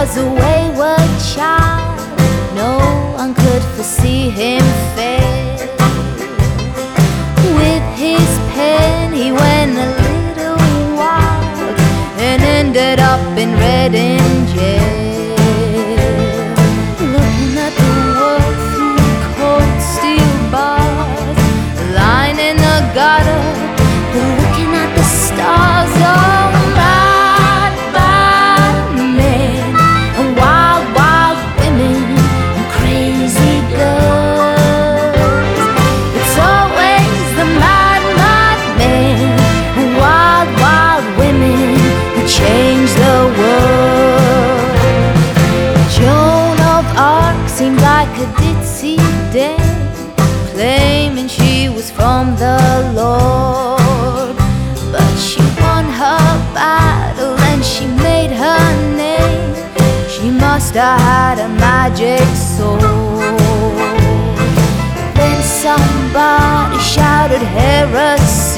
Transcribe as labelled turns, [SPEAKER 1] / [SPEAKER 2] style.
[SPEAKER 1] was a wayward child. No one could foresee him fail. With his pen, he went a little wild and ended up in Reading jail. A ditzy dame, claiming she was from the Lord. But she won her battle and she made her name. She must have had a magic sword. Then somebody shouted heresy.